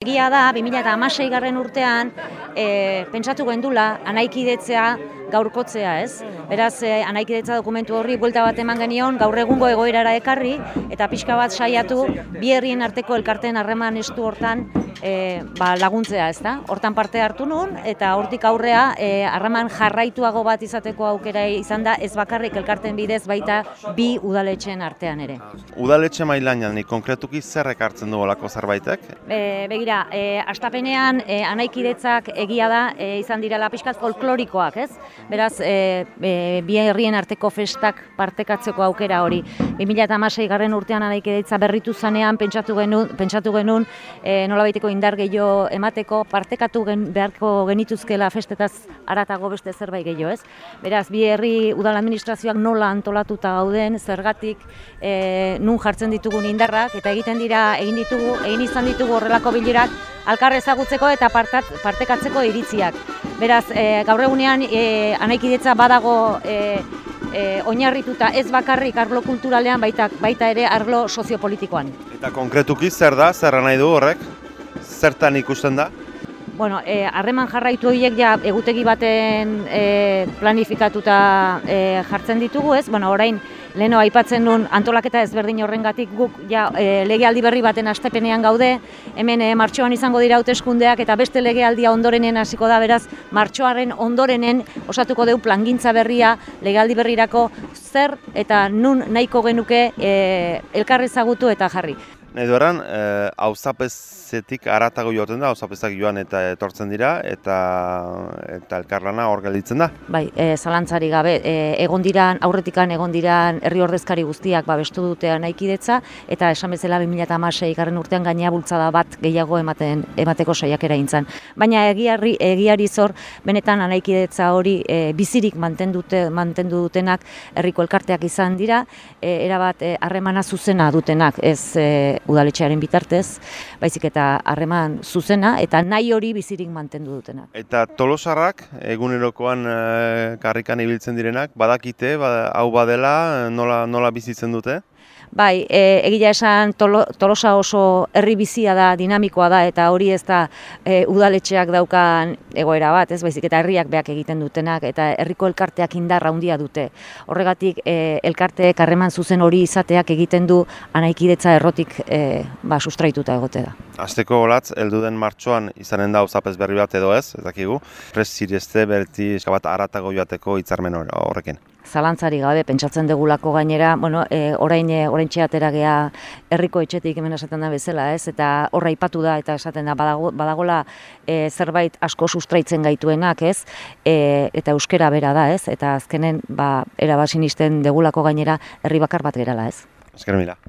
Egia da, 2006 garren urtean, e, pentsatu gendula, anaikidetzea gaurkotzea, ez? Beraz, e, anaikidetza dokumentu horri buelta bat eman genion, gaur egungo egoerara ekarri, eta pixka bat saiatu, bi herrien arteko elkarten harreman estu hortan e, ba, laguntzea, ez da? Hortan parte hartu nun, eta hortik aurrea, e, harreman jarraituago bat izateko aukera izan da, ez bakarrik elkarten bidez baita bi udaletxen artean ere. Udaletxe mailan nik konkretuki zer ekartzen du olako zerbaitek? E, begira, e, astapenean e, anaikidetzak egia da e, izan dira lapiskat folklorikoak, ez? Beraz, e, e, bi herrien arteko festak partekatzeko aukera hori. 2006 garren urtean anaikidetza berritu zanean pentsatu genuen, pentsatu genuen e, nola baiteko indar gehiago emateko partekatu gen, beharko genituzkela festetaz aratago beste zerbait gehiago, ez? Beraz, bi herri udal administrazioak nola antolatuta gauden, zergatik e, nun jartzen ditugun indarrak, eta egiten dira, egin ditugu, egin izan ditugu horrelako bilera alkar ezagutzeko eta partat, partekatzeko iritziak. Beraz, e, gaur egunean e, anaikidetza badago e, e, oinarrituta ez bakarrik arlo kulturalean baita, baita ere arlo soziopolitikoan. Eta konkretuki zer da, zer nahi du horrek? Zertan ikusten da? Bueno, harreman jarraitu horiek ja egutegi baten e, planifikatuta e, jartzen ditugu, ez? Bueno, orain leno aipatzen duen antolaketa ezberdin horrengatik guk ja e, legealdi berri baten astepenean gaude, hemen e, martxoan izango dira hauteskundeak eta beste legealdia ondorenen hasiko da beraz martxoaren ondorenen osatuko deu plangintza berria legealdi berrirako zer eta nun nahiko genuke e, elkarrezagutu eta jarri. Nahi dueran, hau zapezetik aratago joaten da, hau zapezak joan eta etortzen dira, eta eta elkarlana hor gelditzen da. Bai, e, zalantzari gabe, e, egon diran, aurretikan egon diran herri ordezkari guztiak babestu dute naikidetza, eta esan bezala 2006 garren urtean gainea bultzada bat gehiago ematen emateko saiakera intzan. Baina egiari, egiari zor, benetan anaikidetza hori e, bizirik mantendute, mantendu dutenak herriko elkarteak izan dira, e, erabat harremana zuzena dutenak, ez e, udaletxearen bitartez, baizik eta harreman zuzena eta nahi hori bizirik mantendu dutena. Eta tolosarrak egunerokoan e, karrikan ibiltzen direnak, badakite, hau badela, nola, nola bizitzen dute? Bai, e, egia esan tolosa oso herri bizia da, dinamikoa da, eta hori ez da e, udaletxeak daukan egoera bat, ez baizik, eta herriak beak egiten dutenak, eta herriko elkarteak indarra handia dute. Horregatik, e, elkarteek harreman zuzen hori izateak egiten du anaikidetza errotik e, ba, sustraituta egote da. Azteko olatz, eldu den martxoan izanen da uzapez berri bat edo ez, ez dakigu, pres zirezte berti eskabat aratago joateko hitzarmen horrekin zalantzari gabe pentsatzen degulako gainera, bueno, e, orain e, oraintxe atera gea herriko etxetik hemen esaten da bezala, ez? Eta horra ipatu da eta esaten da badago, badagola e, zerbait asko sustraitzen gaituenak, ez? E, eta euskera bera da, ez? Eta azkenen ba era basinisten degulako gainera herri bakar bat gerala, ez? Esker.